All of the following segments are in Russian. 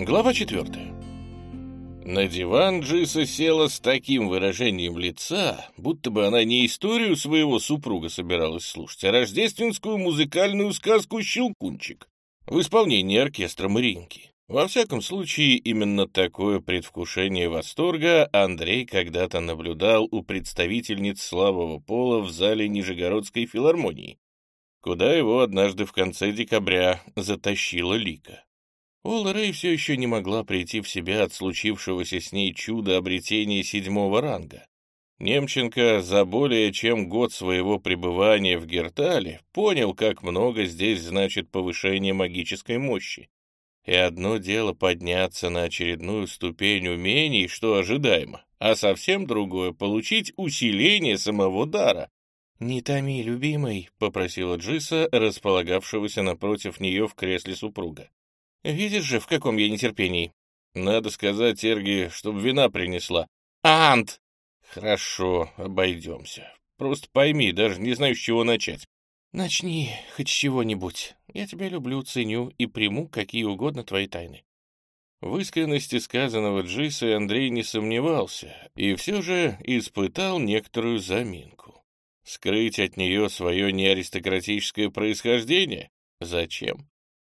Глава четвертая. На диван Джиса села с таким выражением лица, будто бы она не историю своего супруга собиралась слушать, а рождественскую музыкальную сказку «Щелкунчик» в исполнении оркестра Маринки. Во всяком случае, именно такое предвкушение восторга Андрей когда-то наблюдал у представительниц слабого пола в зале Нижегородской филармонии, куда его однажды в конце декабря затащила Лика. Ола Рэй все еще не могла прийти в себя от случившегося с ней чуда обретения седьмого ранга. Немченко за более чем год своего пребывания в Гертале понял, как много здесь значит повышение магической мощи. И одно дело подняться на очередную ступень умений, что ожидаемо, а совсем другое — получить усиление самого дара. «Не томи, любимый», — попросила Джиса, располагавшегося напротив нее в кресле супруга. «Видишь же, в каком я нетерпении?» «Надо сказать Эрге, чтобы вина принесла». «Ант!» «Хорошо, обойдемся. Просто пойми, даже не знаю, с чего начать. Начни хоть чего-нибудь. Я тебя люблю, ценю и приму какие угодно твои тайны. В искренности сказанного Джиса Андрей не сомневался и все же испытал некоторую заминку. Скрыть от нее свое неаристократическое происхождение? Зачем?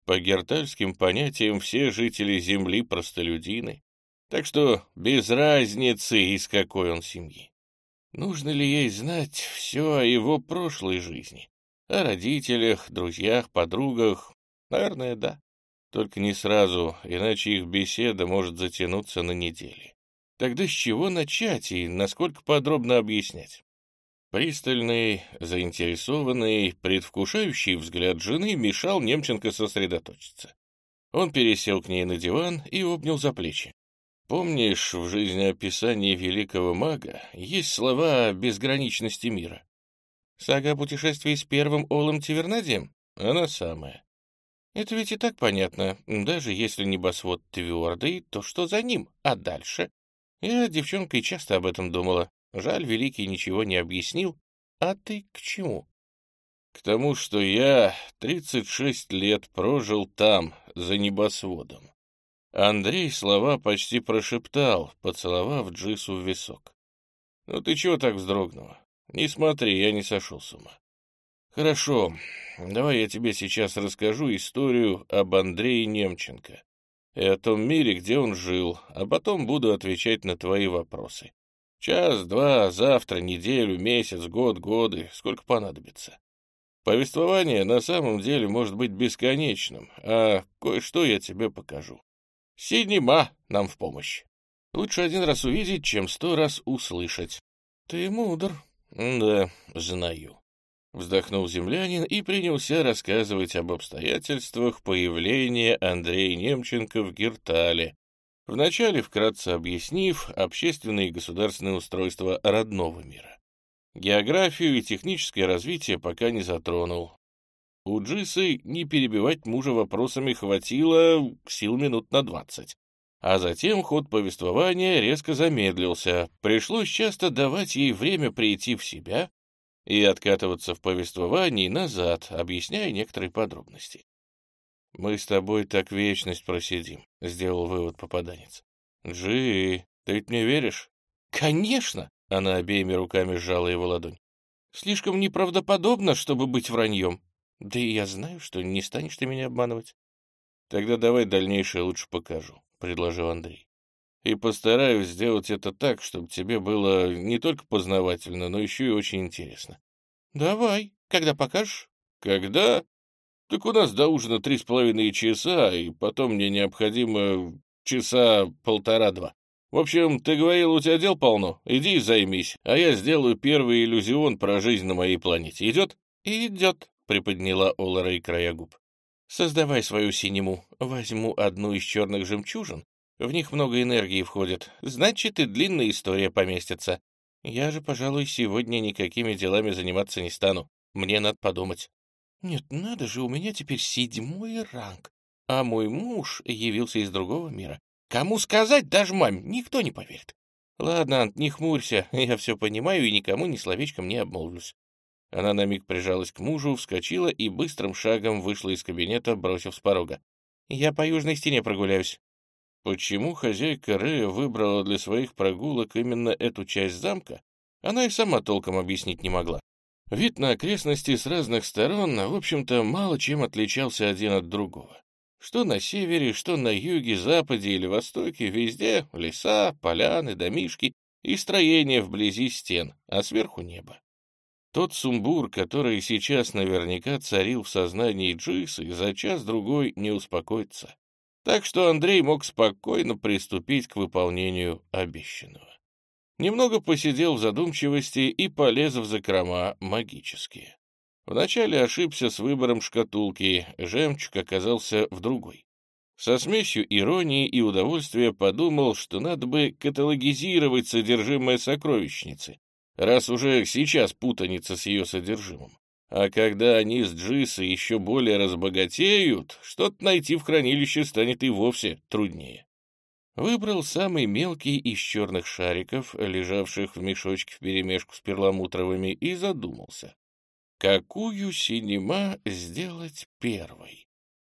По гертальским понятиям все жители Земли простолюдины, так что без разницы, из какой он семьи. Нужно ли ей знать все о его прошлой жизни? О родителях, друзьях, подругах? Наверное, да. Только не сразу, иначе их беседа может затянуться на недели. Тогда с чего начать и насколько подробно объяснять? Пристальный, заинтересованный, предвкушающий взгляд жены мешал Немченко сосредоточиться. Он пересел к ней на диван и обнял за плечи. Помнишь, в жизнеописании великого мага есть слова о безграничности мира? Сага о путешествии с первым Олом Тивернадием? Она самая. Это ведь и так понятно. Даже если небосвод твердый, то что за ним? А дальше? Я девчонкой часто об этом думала. Жаль, Великий ничего не объяснил. А ты к чему? К тому, что я 36 лет прожил там, за небосводом. Андрей слова почти прошептал, поцеловав Джису в висок. «Ну ты чего так вздрогнула? Не смотри, я не сошел с ума. Хорошо, давай я тебе сейчас расскажу историю об Андрее Немченко и о том мире, где он жил, а потом буду отвечать на твои вопросы. Час, два, завтра, неделю, месяц, год, годы, сколько понадобится. Повествование на самом деле может быть бесконечным, а кое-что я тебе покажу. Синема нам в помощь. Лучше один раз увидеть, чем сто раз услышать. Ты мудр, «Да, знаю», — вздохнул землянин и принялся рассказывать об обстоятельствах появления Андрея Немченко в Гертале, вначале вкратце объяснив общественное и государственное устройство родного мира. Географию и техническое развитие пока не затронул. У Джисы не перебивать мужа вопросами хватило сил минут на двадцать. А затем ход повествования резко замедлился. Пришлось часто давать ей время прийти в себя и откатываться в повествовании назад, объясняя некоторые подробности. «Мы с тобой так вечность просидим», — сделал вывод попаданец. «Джи, ты ведь мне веришь?» «Конечно!» — она обеими руками сжала его ладонь. «Слишком неправдоподобно, чтобы быть враньем. Да и я знаю, что не станешь ты меня обманывать». «Тогда давай дальнейшее лучше покажу. — предложил Андрей. «И постараюсь сделать это так, чтобы тебе было не только познавательно, но еще и очень интересно». «Давай. Когда покажешь?» «Когда?» «Так у нас до ужина три с половиной часа, и потом мне необходимо часа полтора-два. В общем, ты говорил, у тебя дел полно. Иди и займись, а я сделаю первый иллюзион про жизнь на моей планете. Идет?» «Идет», — приподняла Ола и края губ. Создавай свою синему. Возьму одну из черных жемчужин. В них много энергии входит. Значит, и длинная история поместится. Я же, пожалуй, сегодня никакими делами заниматься не стану. Мне надо подумать. Нет, надо же, у меня теперь седьмой ранг. А мой муж явился из другого мира. Кому сказать, даже маме, никто не поверит. Ладно, Ант, не хмурься, я все понимаю и никому ни словечком не обмолвлюсь. Она на миг прижалась к мужу, вскочила и быстрым шагом вышла из кабинета, бросив с порога. «Я по южной стене прогуляюсь». Почему хозяйка Рея выбрала для своих прогулок именно эту часть замка, она и сама толком объяснить не могла. Вид на окрестности с разных сторон, в общем-то, мало чем отличался один от другого. Что на севере, что на юге, западе или востоке, везде леса, поляны, домишки и строения вблизи стен, а сверху небо. Тот сумбур, который сейчас наверняка царил в сознании Джисы, за час-другой не успокоится. Так что Андрей мог спокойно приступить к выполнению обещанного. Немного посидел в задумчивости и полез в закрома магические. Вначале ошибся с выбором шкатулки, жемчуг оказался в другой. Со смесью иронии и удовольствия подумал, что надо бы каталогизировать содержимое сокровищницы, раз уже сейчас путаница с ее содержимым. А когда они с Джисой еще более разбогатеют, что-то найти в хранилище станет и вовсе труднее. Выбрал самый мелкий из черных шариков, лежавших в мешочке вперемешку с перламутровыми, и задумался. Какую синема сделать первой?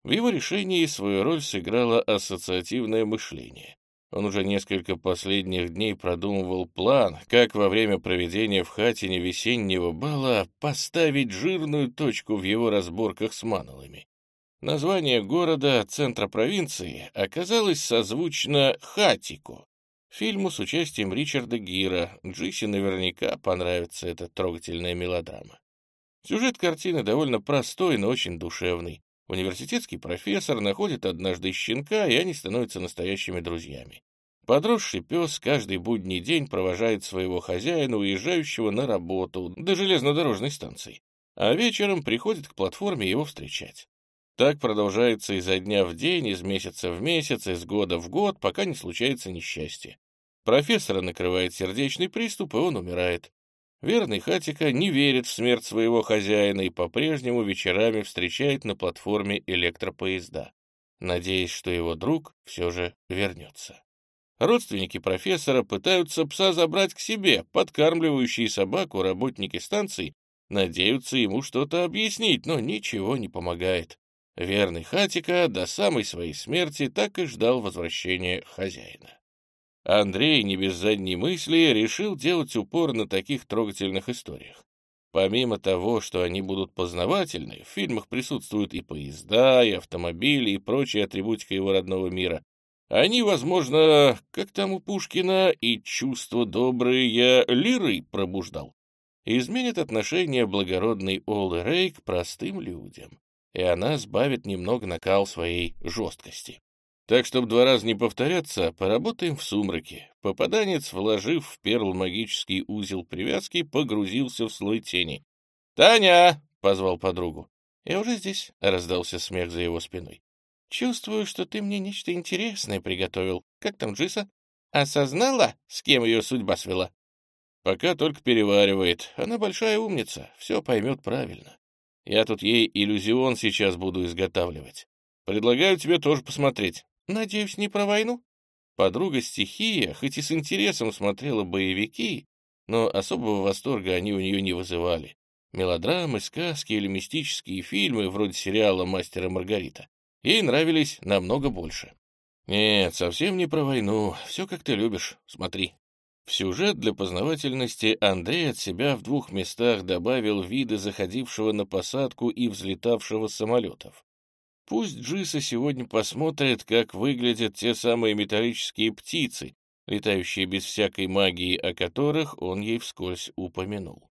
В его решении свою роль сыграло ассоциативное мышление. Он уже несколько последних дней продумывал план, как во время проведения в хатине весеннего бала поставить жирную точку в его разборках с манулами. Название города, центра провинции, оказалось созвучно Хатико, фильму с участием Ричарда Гира. Джиси наверняка понравится эта трогательная мелодрама. Сюжет картины довольно простой, но очень душевный. Университетский профессор находит однажды щенка, и они становятся настоящими друзьями. Подросший пес каждый будний день провожает своего хозяина, уезжающего на работу до железнодорожной станции, а вечером приходит к платформе его встречать. Так продолжается изо дня в день, из месяца в месяц, из года в год, пока не случается несчастье. Профессора накрывает сердечный приступ, и он умирает. Верный Хатика не верит в смерть своего хозяина и по-прежнему вечерами встречает на платформе электропоезда, надеясь, что его друг все же вернется. Родственники профессора пытаются пса забрать к себе, подкармливающие собаку работники станции надеются ему что-то объяснить, но ничего не помогает. Верный Хатика до самой своей смерти так и ждал возвращения хозяина. Андрей, не без задней мысли, решил делать упор на таких трогательных историях. Помимо того, что они будут познавательны, в фильмах присутствуют и поезда, и автомобили, и прочая атрибутика его родного мира. Они, возможно, как там у Пушкина, и чувство добрые я лирой пробуждал. Изменит отношение благородный Олы Рей к простым людям, и она сбавит немного накал своей жесткости. Так, чтобы два раза не повторяться, поработаем в сумраке. Попаданец, вложив в перл магический узел привязки, погрузился в слой тени. «Таня!» — позвал подругу. «Я уже здесь», — раздался смех за его спиной. «Чувствую, что ты мне нечто интересное приготовил. Как там Джиса? Осознала, с кем ее судьба свела?» «Пока только переваривает. Она большая умница, все поймет правильно. Я тут ей иллюзион сейчас буду изготавливать. Предлагаю тебе тоже посмотреть. Надеюсь, не про войну? Подруга стихия, хоть и с интересом смотрела боевики, но особого восторга они у нее не вызывали. Мелодрамы, сказки или мистические фильмы, вроде сериала «Мастер и Маргарита», ей нравились намного больше. Нет, совсем не про войну, все как ты любишь, смотри. В сюжет для познавательности Андрей от себя в двух местах добавил виды заходившего на посадку и взлетавшего самолетов. Пусть Джиса сегодня посмотрит, как выглядят те самые металлические птицы, летающие без всякой магии, о которых он ей вскользь упомянул.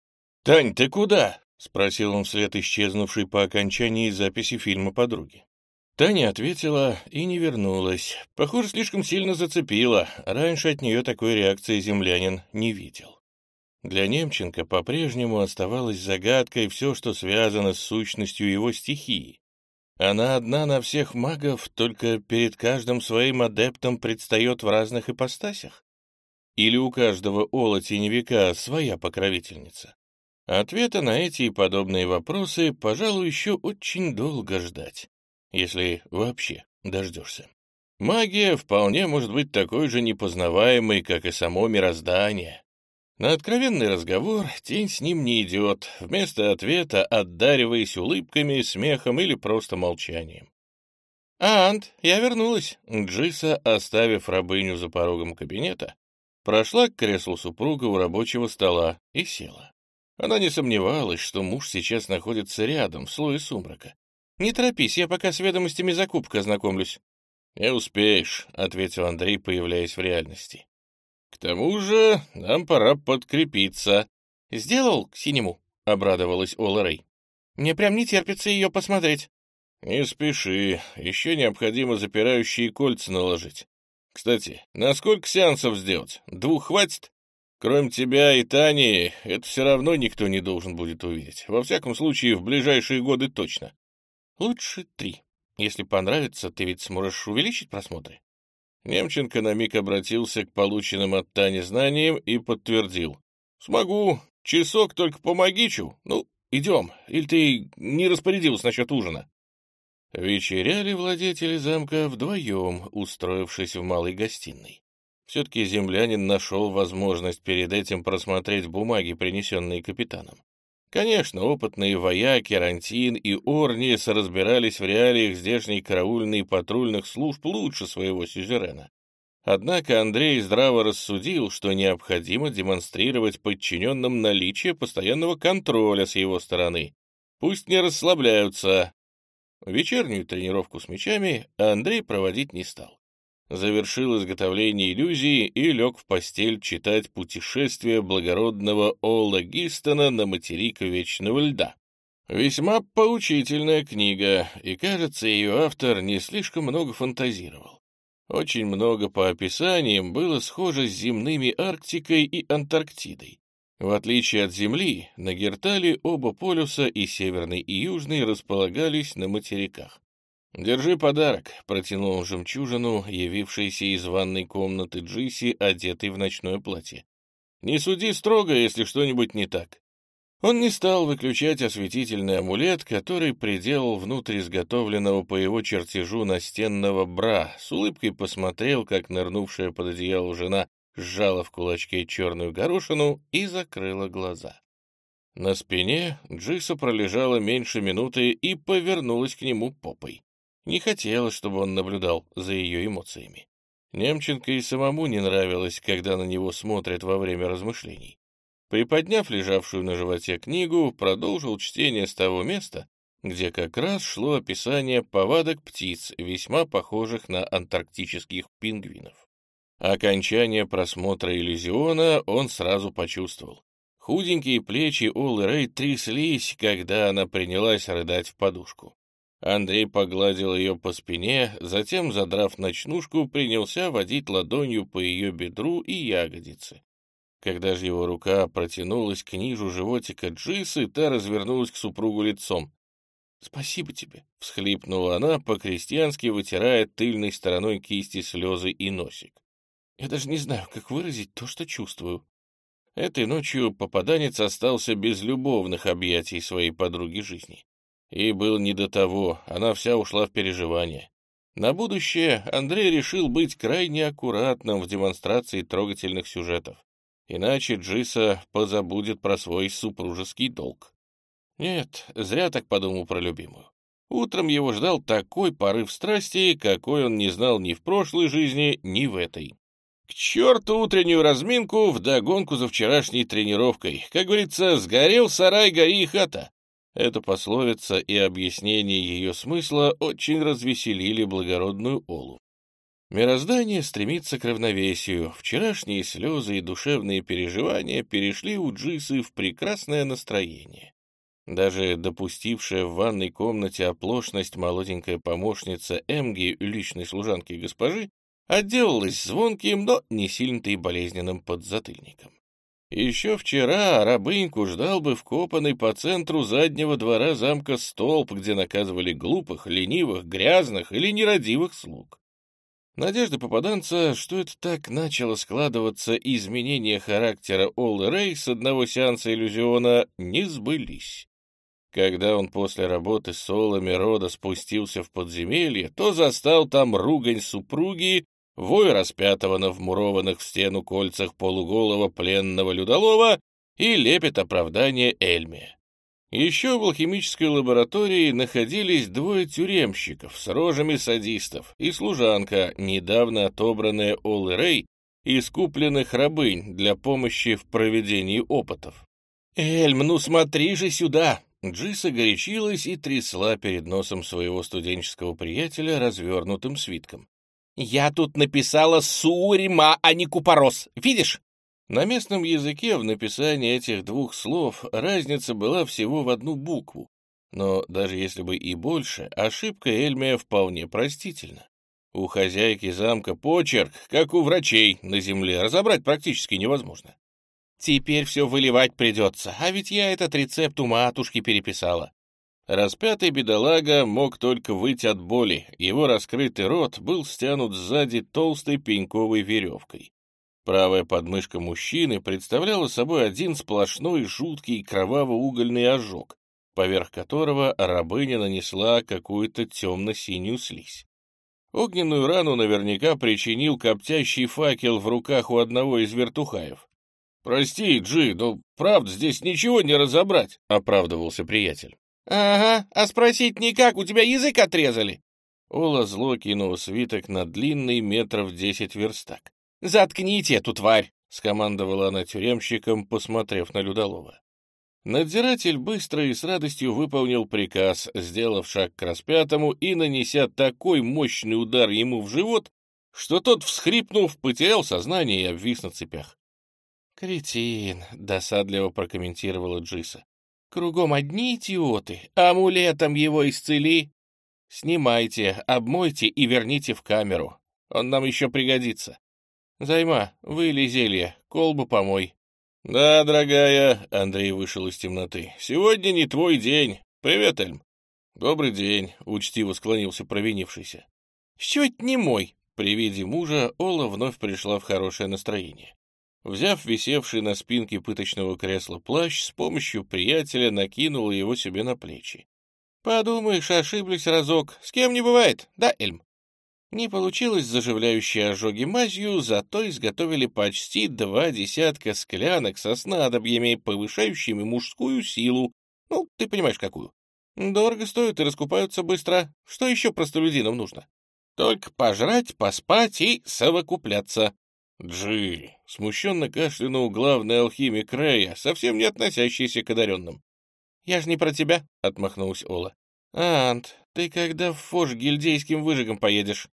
«Тань, ты куда?» — спросил он вслед исчезнувшей по окончании записи фильма подруги. Таня ответила и не вернулась. Похоже, слишком сильно зацепила. Раньше от нее такой реакции землянин не видел. Для Немченко по-прежнему оставалось загадкой все, что связано с сущностью его стихии. Она одна на всех магов, только перед каждым своим адептом предстает в разных ипостасях? Или у каждого ола теневика своя покровительница? Ответа на эти и подобные вопросы, пожалуй, еще очень долго ждать если вообще дождешься. Магия вполне может быть такой же непознаваемой, как и само мироздание. На откровенный разговор тень с ним не идет, вместо ответа отдариваясь улыбками, смехом или просто молчанием. «Ант, я вернулась!» Джиса, оставив рабыню за порогом кабинета, прошла к креслу супруга у рабочего стола и села. Она не сомневалась, что муж сейчас находится рядом, в слое сумрака. «Не торопись, я пока с ведомостями закупка ознакомлюсь». «Не успеешь», — ответил Андрей, появляясь в реальности. «К тому же нам пора подкрепиться». «Сделал к синему?» — обрадовалась Ола Рэй. «Мне прям не терпится ее посмотреть». «Не спеши, еще необходимо запирающие кольца наложить. Кстати, на сколько сеансов сделать? Двух хватит? Кроме тебя и Тани, это все равно никто не должен будет увидеть. Во всяком случае, в ближайшие годы точно. Лучше три. Если понравится, ты ведь сможешь увеличить просмотры. Немченко на миг обратился к полученным от Тани знаниям и подтвердил. «Смогу. Часок только помоги, Чу. Ну, идем. Или ты не распорядился насчет ужина?» Вечеряли владетели замка вдвоем, устроившись в малой гостиной. Все-таки землянин нашел возможность перед этим просмотреть бумаги, принесенные капитаном. Конечно, опытные вояки, Рантин и Орнис разбирались в реалиях здешней караульной и патрульных служб лучше своего сюзерена. Однако Андрей здраво рассудил, что необходимо демонстрировать подчиненным наличие постоянного контроля с его стороны. Пусть не расслабляются, Вечернюю тренировку с мячами Андрей проводить не стал. Завершил изготовление иллюзии и лег в постель читать «Путешествие благородного Ола Гистона на материк Вечного Льда». Весьма поучительная книга, и, кажется, ее автор не слишком много фантазировал. Очень много по описаниям было схоже с земными Арктикой и Антарктидой. В отличие от Земли, на Гертале оба полюса, и северный, и южный, располагались на материках. «Держи подарок», — протянул жемчужину, явившейся из ванной комнаты Джиси, одетой в ночное платье. «Не суди строго, если что-нибудь не так». Он не стал выключать осветительный амулет, который приделал внутрь изготовленного по его чертежу настенного бра, с улыбкой посмотрел, как нырнувшая под одеяло жена сжала в кулачке черную горошину и закрыла глаза. На спине Джиса пролежала меньше минуты и повернулась к нему попой. Не хотела, чтобы он наблюдал за ее эмоциями. Немченко и самому не нравилось, когда на него смотрят во время размышлений. Приподняв лежавшую на животе книгу, продолжил чтение с того места, где как раз шло описание повадок птиц, весьма похожих на антарктических пингвинов. Окончание просмотра иллюзиона он сразу почувствовал. Худенькие плечи Олы Рэй тряслись, когда она принялась рыдать в подушку. Андрей погладил ее по спине, затем, задрав ночнушку, принялся водить ладонью по ее бедру и ягодице. Когда же его рука протянулась к нижу животика Джисы, та развернулась к супругу лицом. «Спасибо тебе», — всхлипнула она, по-крестьянски вытирая тыльной стороной кисти слезы и носик. Я даже не знаю, как выразить то, что чувствую. Этой ночью попаданец остался без любовных объятий своей подруги жизни. И был не до того, она вся ушла в переживания. На будущее Андрей решил быть крайне аккуратным в демонстрации трогательных сюжетов. Иначе Джиса позабудет про свой супружеский долг. Нет, зря так подумал про любимую. Утром его ждал такой порыв страсти, какой он не знал ни в прошлой жизни, ни в этой. К черту утреннюю разминку в догонку за вчерашней тренировкой. Как говорится, сгорел сарай, гори и хата. Эта пословица и объяснение ее смысла очень развеселили благородную Олу. Мироздание стремится к равновесию. Вчерашние слезы и душевные переживания перешли у Джисы в прекрасное настроение. Даже допустившая в ванной комнате оплошность молоденькая помощница Эмги, личной служанки госпожи, отделалась звонким, но не сильно-то и болезненным подзатыльником. Еще вчера рабыньку ждал бы вкопанный по центру заднего двора замка столб, где наказывали глупых, ленивых, грязных или нерадивых слуг. Надежды попаданца, что это так начало складываться изменения характера Оллы Рэй с одного сеанса иллюзиона, не сбылись. Когда он после работы с солами рода спустился в подземелье, то застал там ругань супруги вой распятого на вмурованных в стену кольцах полуголого пленного людолова и лепет оправдания Эльме. Еще в алхимической лаборатории находились двое тюремщиков с рожами садистов и служанка, недавно отобранная Олы Рэй из купленных рабынь для помощи в проведении опытов. «Эльм, ну смотри же сюда!» Джиса горячилась и трясла перед носом своего студенческого приятеля развернутым свитком. «Я тут написала Сурима, а не Купорос. Видишь?» На местном языке в написании этих двух слов разница была всего в одну букву, но даже если бы и больше, ошибка Эльмия вполне простительна. У хозяйки замка почерк, как у врачей на земле, разобрать практически невозможно. Теперь все выливать придется, а ведь я этот рецепт у матушки переписала. Распятый бедолага мог только выйти от боли, его раскрытый рот был стянут сзади толстой пеньковой веревкой. Правая подмышка мужчины представляла собой один сплошной жуткий кроваво-угольный ожог, поверх которого рабыня нанесла какую-то темно-синюю слизь. Огненную рану наверняка причинил коптящий факел в руках у одного из вертухаев. «Прости, Джи, но правда здесь ничего не разобрать», — оправдывался приятель. «Ага, а спросить никак, у тебя язык отрезали». Ола зло кинул свиток на длинный метров десять верстак. «Заткните эту тварь!» — скомандовала она тюремщиком, посмотрев на Людолова. Надзиратель быстро и с радостью выполнил приказ, сделав шаг к распятому и нанеся такой мощный удар ему в живот, что тот, всхрипнув, потерял сознание и обвис на цепях. «Кретин», — досадливо прокомментировала Джиса. «Кругом одни идиоты, амулетом его исцели. Снимайте, обмойте и верните в камеру. Он нам еще пригодится. Займа, выли зелье, колбу помой». «Да, дорогая», — Андрей вышел из темноты, — «сегодня не твой день. Привет, Эльм». «Добрый день», — учтиво склонился провинившийся. «С чего это не мой?» При виде мужа Ола вновь пришла в хорошее настроение. Взяв висевший на спинке пыточного кресла плащ, с помощью приятеля накинула его себе на плечи. «Подумаешь, ошиблись разок. С кем не бывает, да, Эльм?» Не получилось заживляющие ожоги мазью, зато изготовили почти два десятка склянок со снадобьями, повышающими мужскую силу. Ну, ты понимаешь, какую. Дорого стоят и раскупаются быстро. Что еще простолюдинам нужно? Только пожрать, поспать и совокупляться. Джи, смущенно кашлянул главный алхимик Рэя, совсем не относящийся к одаренным. «Я же не про тебя», — отмахнулась Ола. «Ант, ты когда в фош гильдейским выжигом поедешь?»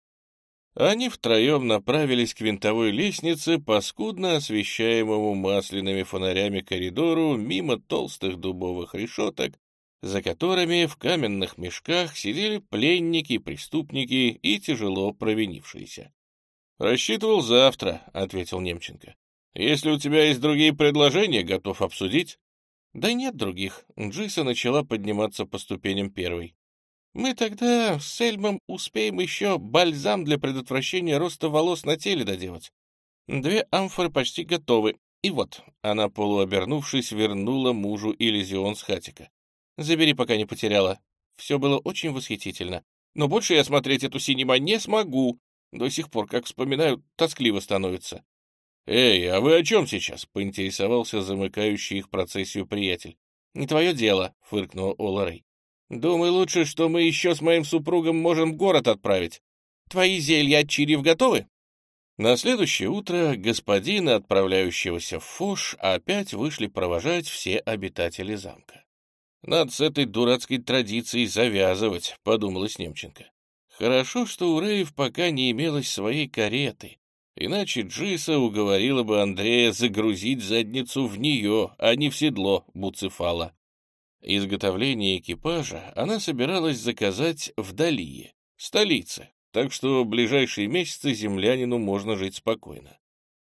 Они втроем направились к винтовой лестнице по скудно освещаемому масляными фонарями коридору мимо толстых дубовых решеток, за которыми в каменных мешках сидели пленники, преступники и тяжело провинившиеся. «Рассчитывал завтра», — ответил Немченко. «Если у тебя есть другие предложения, готов обсудить». «Да нет других». Джиса начала подниматься по ступеням первой. Мы тогда с Эльмом успеем еще бальзам для предотвращения роста волос на теле доделать. Две амфоры почти готовы. И вот, она, полуобернувшись, вернула мужу иллюзион с хатика. Забери, пока не потеряла. Все было очень восхитительно. Но больше я смотреть эту синема не смогу. До сих пор, как вспоминаю, тоскливо становится. «Эй, а вы о чем сейчас?» — поинтересовался замыкающий их процессию приятель. «Не твое дело», — фыркнула Ола Рэй. Думаю, лучше, что мы еще с моим супругом можем в город отправить. Твои зелья от чирив готовы?» На следующее утро господина, отправляющегося в Фош, опять вышли провожать все обитатели замка. «Надо с этой дурацкой традицией завязывать», — подумалось Немченко. «Хорошо, что у Реев пока не имелось своей кареты, иначе Джиса уговорила бы Андрея загрузить задницу в нее, а не в седло Буцефала. Изготовление экипажа она собиралась заказать в Далие, столице, так что в ближайшие месяцы землянину можно жить спокойно.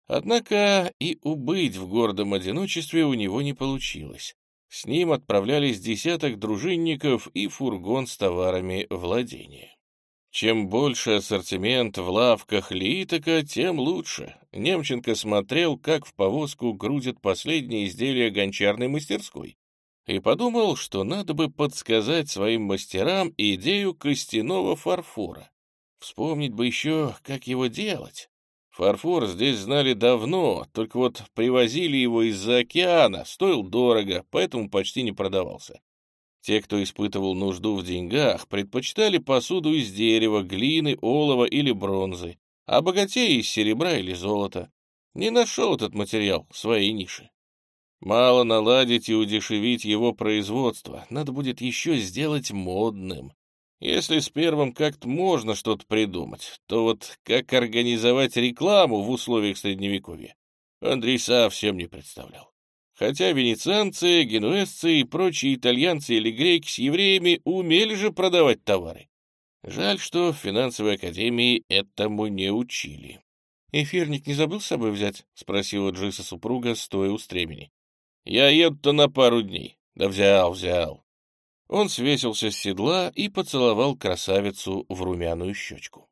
Однако и убыть в гордом одиночестве у него не получилось. С ним отправлялись десяток дружинников и фургон с товарами владения. Чем больше ассортимент в лавках Лиитока, тем лучше. Немченко смотрел, как в повозку грузят последние изделия гончарной мастерской и подумал, что надо бы подсказать своим мастерам идею костяного фарфора. Вспомнить бы еще, как его делать. Фарфор здесь знали давно, только вот привозили его из-за океана, стоил дорого, поэтому почти не продавался. Те, кто испытывал нужду в деньгах, предпочитали посуду из дерева, глины, олова или бронзы, а богатеи из серебра или золота. Не нашел этот материал своей ниши. Мало наладить и удешевить его производство, надо будет еще сделать модным. Если с первым как-то можно что-то придумать, то вот как организовать рекламу в условиях Средневековья, Андрей совсем не представлял. Хотя венецианцы, генуэзцы и прочие итальянцы или греки с евреями умели же продавать товары. Жаль, что в финансовой академии этому не учили. «Эфирник не забыл с собой взять?» — спросила Джиса супруга, стоя у стремени. «Я еду-то на пару дней». «Да взял, взял». Он свесился с седла и поцеловал красавицу в румяную щечку.